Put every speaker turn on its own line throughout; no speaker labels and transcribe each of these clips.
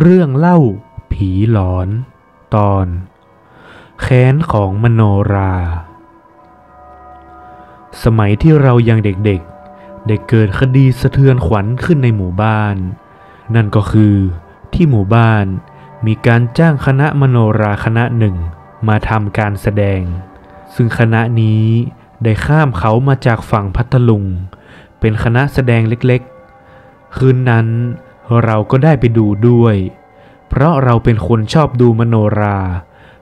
เรื่องเล่าผีหลอน ตอนแค้นของมโนรา สมัยที่เรายังเด็กๆ ได้เกิดคดีสะเทือนขวัญขึ้นในหมู่บ้าน นั่นก็คือที่หมู่บ้านมีการจ้างคณะมโนราคณะหนึ่งมาทำการแสดง ซึ่งคณะนี้ได้ข้ามเขามาจากฝั่งพัทลุง เป็นคณะแสดงเล็กๆ คืนนั้น เราก็ได้ไปดูด้วย เพราะเราเป็นคนชอบดูมโนรา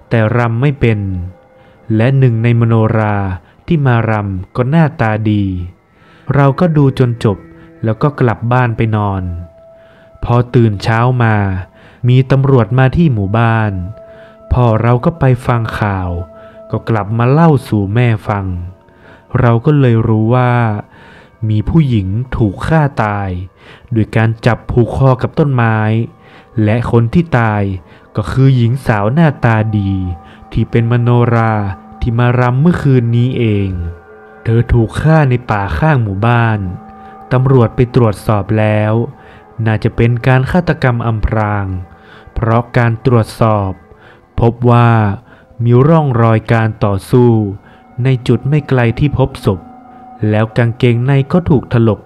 แต่รำไม่เป็น และหนึ่งในมโนราที่มารำก็หน้าตาดี เราก็ดูจนจบแล้วก็กลับบ้านไปนอน พอตื่นเช้ามา มีตำรวจมาที่หมู่บ้าน พอเราก็ไปฟังข่าว ก็กลับมาเล่าสู่แม่ฟัง เราก็เลยรู้ว่า มีผู้หญิงถูกฆ่าตาย โดยการจับผูกคอกับต้นไม้ และคนที่ตายก็คือหญิงสาวหน้าตาดี ที่เป็นมโนราที่มารำเมื่อคืนนี้เอง เธอถูกฆ่าในป่าข้างหมู่บ้าน ตำรวจไปตรวจสอบแล้ว น่าจะเป็นการฆาตกรรมอำพราง เพราะการตรวจสอบ พบว่ามีร่องรอยการต่อสู้ ในจุดไม่ไกลที่พบศพ แล้วกางเกงในก็ถูกถลก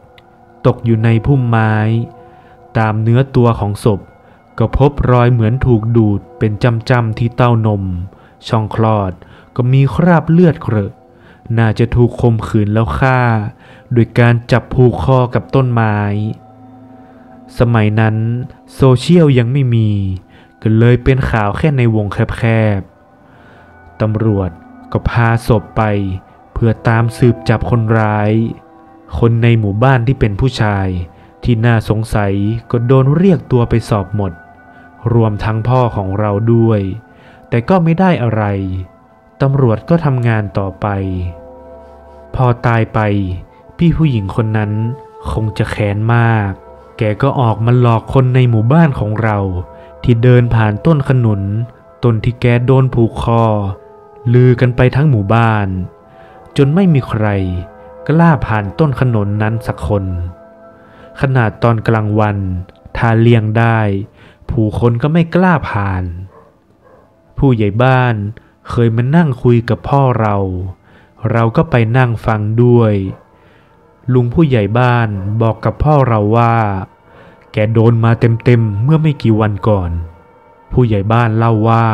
ตกอยู่ในพุ่มไม้ ตามเนื้อตัวของศพ ก็พบรอยเหมือนถูกดูดเป็นจำๆที่เต้านม ช่องคลอดก็มีคราบเลือดเครอะน่าจะถูกคมขืนแล้วฆ่า โดยการจับผูกคอกับต้นไม้ สมัยนั้นโซเชียลยังไม่มี ก็เลยเป็นข่าวแค่ในวงแคบๆตำรวจก็พาศพไป เพื่อตามสืบจับคนร้าย คนในหมู่บ้านที่เป็นผู้ชาย ที่น่าสงสัยก็โดนเรียกตัวไปสอบหมด รวมทั้งพ่อของเราด้วย แต่ก็ไม่ได้อะไร ตำรวจก็ทำงานต่อไป พอตายไปพี่ผู้หญิงคนนั้นคงจะแค้นมาก แกก็ออกมาหลอกคนในหมู่บ้านของเรา ที่เดินผ่านต้นขนุน ต้นที่แกโดนผูกคอ ลือกันไปทั้งหมู่บ้าน จนไม่มีใครกล้าผ่านต้นขนุนนั้นสักคน ขนาดตอนกลางวันถ้าเลียงได้ ผู้คนก็ไม่กล้าผ่าน ผู้ใหญ่บ้านเคยมานั่งคุยกับพ่อเรา เราก็ไปนั่งฟังด้วย ลุงผู้ใหญ่บ้านบอกกับพ่อเราว่า แกโดนมาเต็มๆเมื่อไม่กี่วันก่อน ผู้ใหญ่บ้านเล่าว่า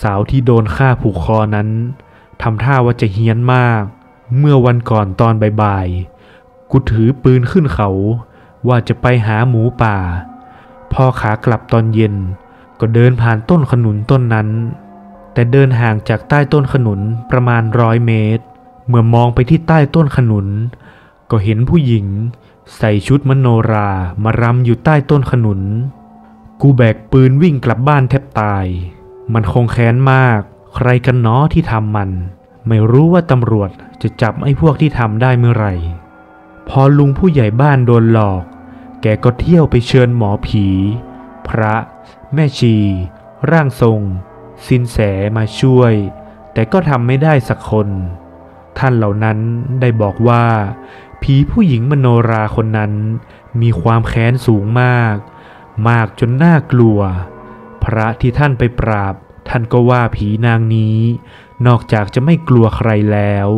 สาวที่โดนฆ่าผูกคอนั้น ทำท่าว่าจะเฮี้ยนมาก เมื่อวันก่อนตอนบ่ายๆ กูถือปืนขึ้นเขา ว่าจะไปหาหมูป่า พอขากลับตอนเย็น ก็เดินผ่านต้นขนุนต้นนั้น แต่เดินห่างจากใต้ต้นขนุนประมาณร้อยเมตร เมื่อมองไปที่ใต้ต้นขนุน ก็เห็นผู้หญิง ใส่ชุดมโนรามารำอยู่ใต้ต้นขนุน กูแบกปืนวิ่งกลับบ้านแทบตาย มันคงแค้นมาก ใครกันเนาะที่ทำมัน ไม่รู้ว่าตำรวจจะจับไอ้พวกที่ทำได้เมื่อไหร่ พอลุงผู้ใหญ่บ้านโดนหลอก แกก็เที่ยวไปเชิญหมอผี พระ แม่ชี ร่างทรง สินแสมาช่วย แต่ก็ทำไม่ได้สักคน ท่านเหล่านั้นได้บอกว่า ผีผู้หญิงมโนราคนนั้น มีความแค้นสูงมาก มากจนน่ากลัว พระที่ท่านไปปราบ ท่านก็ว่าผีนางนี้ นอกจากจะไม่กลัวใครแล้ว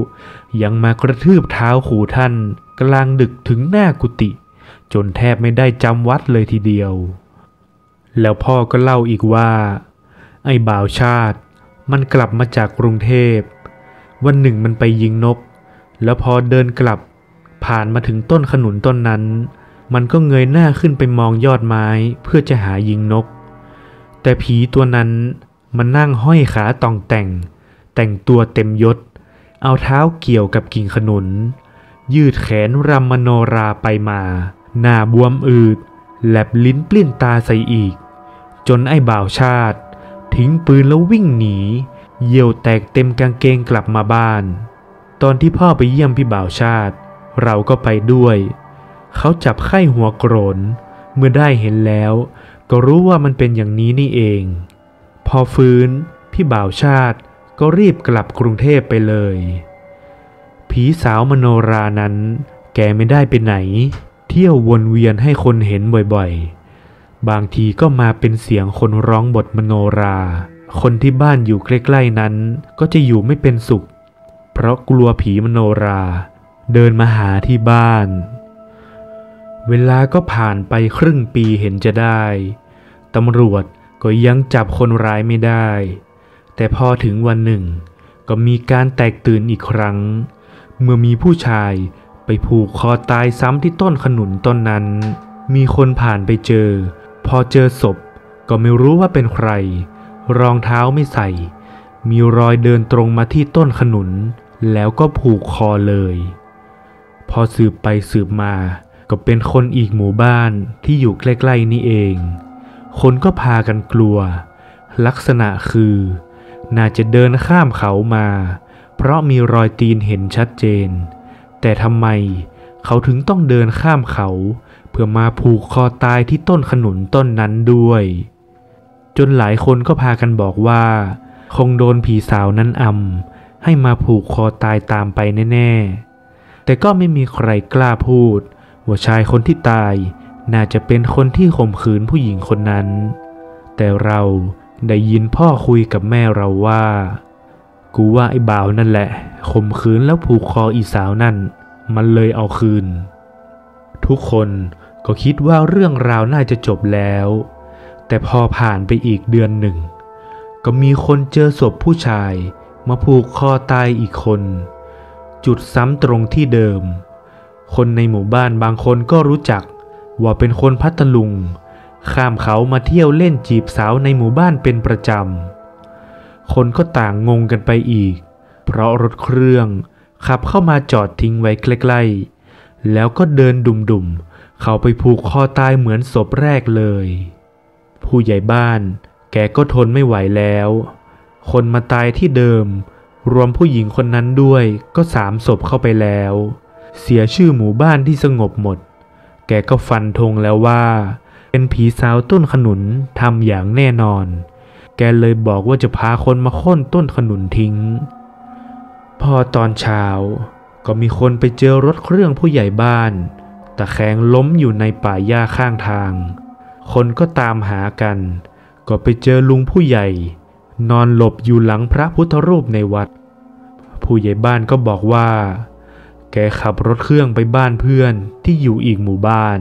ยังมากระทืบเท้าขู่ท่านกลางดึกถึงหน้ากุฏิจนแทบไม่ได้จำวัดเลยทีเดียว แล้วพ่อก็เล่าอีกว่า ไอ้บ่าวชาติ มันกลับมาจากกรุงเทพ วันหนึ่งมันไปยิงนก แล้วพอเดินกลับ ผ่านมาถึงต้นขนุนต้นนั้น มันก็เงยหน้าขึ้นไปมองยอดไม้เพื่อจะหายิงนก แต่ผีตัวนั้น มันนั่งห้อยขาตองแต่ง แต่งตัวเต็มยศ เอาเท้าเกี่ยวกับกิ่งขนุน ยืดแขนรำมโนราไปมา หน้าบวมอืดแลบลิ้นปลิ้นตาใส่อีก จนไอ้บ่าวชาติ ทิ้งปืนแล้ววิ่งหนี เยี่ยวแตกเต็มกางเกงกลับมาบ้าน ตอนที่พ่อไปเยี่ยมพี่บ่าวชาติ เราก็ไปด้วย เขาจับไข้หัวโกรน เมื่อได้เห็นแล้ว ก็รู้ว่ามันเป็นอย่างนี้นี่เอง อฟื้น พี่บ่าวชาติก็รีบกลับกรุงเทพไปเลย ผีสาวมโนรานั้น แกไม่ได้ไปไหน เที่ยววนเวียนให้คนเห็นบ่อยๆ บางทีก็มาเป็นเสียงคนร้องบทมโนรา คนที่บ้านอยู่ใกล้ๆนั้น ก็จะอยู่ไม่เป็นสุข เพราะกลัวผีมโนรา เดินมาหาที่บ้าน เวลาก็ผ่านไปครึ่งปีเห็นจะได้ตำรวจ ก็ยังจับคนร้ายไม่ได้ แต่พอถึงวันหนึ่ง ก็มีการแตกตื่นอีกครั้ง เมื่อมีผู้ชายไปผูกคอตายซ้ำที่ต้นขนุนต้นนั้น มีคนผ่านไปเจอ พอเจอศพก็ไม่รู้ว่าเป็นใคร รองเท้าไม่ใส่ มีรอยเดินตรงมาที่ต้นขนุน แล้วก็ผูกคอเลย พอสืบไปสืบมา ก็เป็นคนอีกหมู่บ้านที่อยู่ใกล้ๆนี่เอง คนก็พากันกลัว ลักษณะคือ น่าจะเดินข้ามเขามา เพราะมีรอยตีนเห็นชัดเจน แต่ทำไมเขาถึงต้องเดินข้ามเขา เพื่อมาผูกคอตายที่ต้นขนุนต้นนั้นด้วย จนหลายคนก็พากันบอกว่า คงโดนผีสาวนั้นอำให้มาผูกคอตายตามไปแน่ ๆ แต่ก็ไม่มีใครกล้าพูดว่าชายคนที่ตาย น่าจะเป็นคนที่ข่มขืนผู้หญิงคนนั้น แต่เราได้ยินพ่อคุยกับแม่เราว่า กูว่าไอ้บ่าวนั่นแหละข่มขืนแล้วผูกคออีสาวนั่น มันเลยเอาคืน ทุกคนก็คิดว่าเรื่องราวน่าจะจบแล้ว แต่พอผ่านไปอีกเดือนหนึ่ง ก็มีคนเจอศพผู้ชายมาผูกคอตายอีกคน จุดซ้ำตรงที่เดิม คนในหมู่บ้านบางคนก็รู้จัก ว่าเป็นคนพัทลุง ข้ามเขามาเที่ยวเล่นจีบสาวในหมู่บ้านเป็นประจำ คนก็ต่างงงกันไปอีก เพราะรถเครื่องขับเข้ามาจอดทิ้งไว้ใกล้ๆ แล้วก็เดินดุ่มๆ เขาไปผูกคอตายเหมือนศพแรกเลย ผู้ใหญ่บ้านแกก็ทนไม่ไหวแล้ว คนมาตายที่เดิม รวมผู้หญิงคนนั้นด้วยก็สามศพเข้าไปแล้ว เสียชื่อหมู่บ้านที่สงบหมด แกก็ฟันธงแล้วว่า เป็นผีสาวต้นขนุนทำอย่างแน่นอน แกเลยบอกว่าจะพาคนมาค้นต้นขนุนทิ้ง พอตอนเช้า ก็มีคนไปเจอรถเครื่องผู้ใหญ่บ้านตะแคงล้มอยู่ในป่าหญ้าข้างทาง คนก็ตามหากัน ก็ไปเจอลุงผู้ใหญ่ นอนหลบอยู่หลังพระพุทธรูปในวัด ผู้ใหญ่บ้านก็บอกว่า แกขับรถเครื่องไปบ้านเพื่อนที่อยู่อีกหมู่บ้าน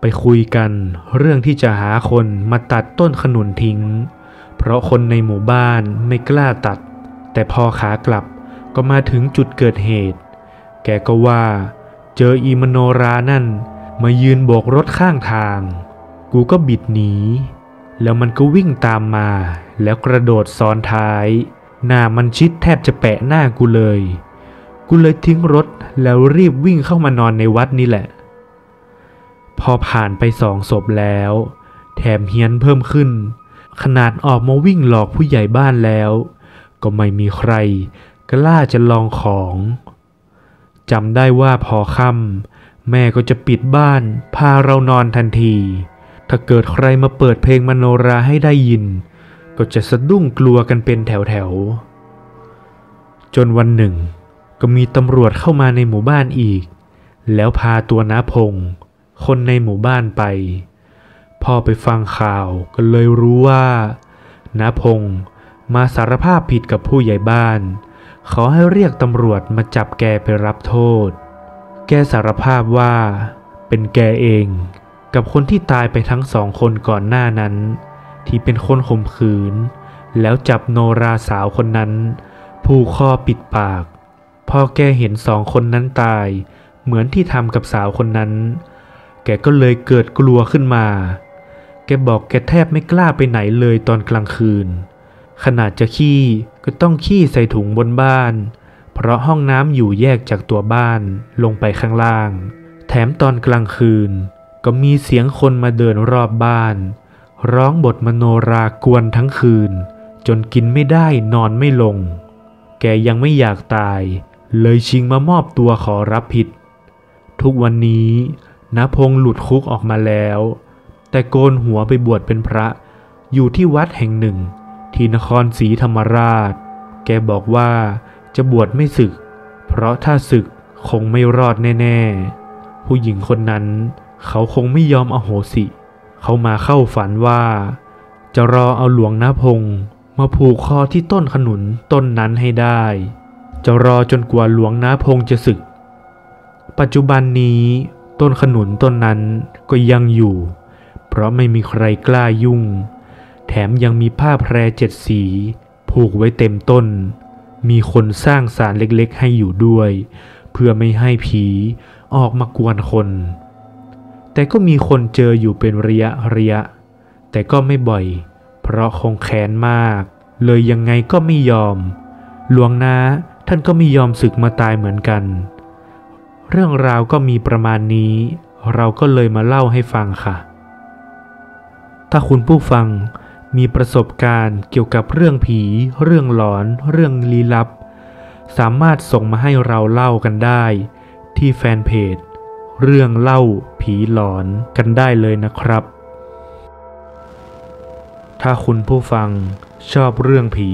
ไปคุยกันเรื่องที่จะหาคนมาตัดต้นขนุนทิ้ง เพราะคนในหมู่บ้านไม่กล้าตัด แต่พอขากลับก็มาถึงจุดเกิดเหตุ แกก็ว่าเจออีมโนรานั่นมายืนโบกรถข้างทาง กูก็บิดหนี แล้วมันก็วิ่งตามมา แล้วกระโดดซ้อนท้าย หน้ามันชิดแทบจะแปะหน้ากูเลย กูเลยทิ้งรถแล้วรีบวิ่งเข้ามานอนในวัดนี่แหละ พอผ่านไปสองศพแล้ว แถมเฮียนเพิ่มขึ้น ขนาดออกมาวิ่งหลอกผู้ใหญ่บ้านแล้ว ก็ไม่มีใครกล้าจะลองของจำได้ว่าพอค่ำแม่ก็จะปิดบ้าน พาเรานอนทันที ถ้าเกิดใครมาเปิดเพลงมโนราให้ได้ยิน ก็จะสะดุ้งกลัวกันเป็นแถวๆ จนวันหนึ่ง ก็มีตำรวจเข้ามาในหมู่บ้านอีก แล้วพาตัวน้าพง คนในหมู่บ้านไป พ่อไปฟังข่าวก็เลยรู้ว่าน้าพงมาสารภาพผิดกับผู้ใหญ่บ้าน ขอให้เรียกตำรวจมาจับแกไปรับโทษ แกสารภาพว่าเป็นแกเองกับคนที่ตายไปทั้งสองคนก่อนหน้านั้น ที่เป็นคนข่มขืน แล้วจับโนราสาวคนนั้น ผูกคอปิดปาก พอแกเห็นสองคนนั้นตาย เหมือนที่ทำกับสาวคนนั้น แกก็เลยเกิดกลัวขึ้นมา แกบอกแกแทบไม่กล้าไปไหนเลยตอนกลางคืน ขนาดจะขี้ก็ต้องขี้ใส่ถุงบนบ้าน เพราะห้องน้ำอยู่แยกจากตัวบ้านลงไปข้างล่าง แถมตอนกลางคืน ก็มีเสียงคนมาเดินรอบบ้าน ร้องบทมโนรากวนทั้งคืน จนกินไม่ได้นอนไม่ลง แกยังไม่อยากตาย เลยชิงมามอบตัวขอรับผิด ทุกวันนี้นพงษ์หลุดคุกออกมาแล้ว แต่โกนหัวไปบวชเป็นพระอยู่ที่วัดแห่งหนึ่ง ที่นครศรีธรรมราช แกบอกว่าจะบวชไม่ศึก เพราะถ้าศึกคงไม่รอดแน่ ๆ ผู้หญิงคนนั้น เขาคงไม่ยอมอโหสิ เขามาเข้าฝันว่า จะรอเอาหลวงนาพงมาผูกคอที่ต้นขนุนต้นนั้นให้ได้ จะรอจนกว่าหลวงนาพงจะศึก ปัจจุบันนี้ต้นขนุนต้นนั้นก็ยังอยู่ เพราะไม่มีใครกล้ายุ่ง แถมยังมีผ้าแพรเจ็ดสี ผูกไว้เต็มต้น มีคนสร้างสารเล็กๆ ให้อยู่ด้วย เพื่อไม่ให้ผีออกมากวนคน แต่ก็มีคนเจออยู่เป็นระยะระยะ แต่ก็ไม่บ่อย เพราะคงแค้นมาก เลยยังไงก็ไม่ยอม หลวงนา ท่านก็ไม่ยอมศึกมาตายเหมือนกัน เรื่องราวก็มีประมาณนี้ เราก็เลยมาเล่าให้ฟังค่ะ ถ้าคุณผู้ฟังมีประสบการณ์เกี่ยวกับเรื่องผี เรื่องหลอน เรื่องลี้ลับ สามารถส่งมาให้เราเล่ากันได้ ที่แฟนเพจ เรื่องเล่าผีหลอนกันได้เลยนะครับ ถ้าคุณผู้ฟังชอบเรื่องผี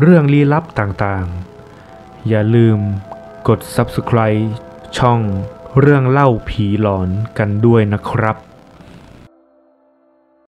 เรื่องลี้ลับต่างๆ อย่าลืมกด subscribe ช่องเรื่องเล่าผีหลอนกันด้วยนะครับ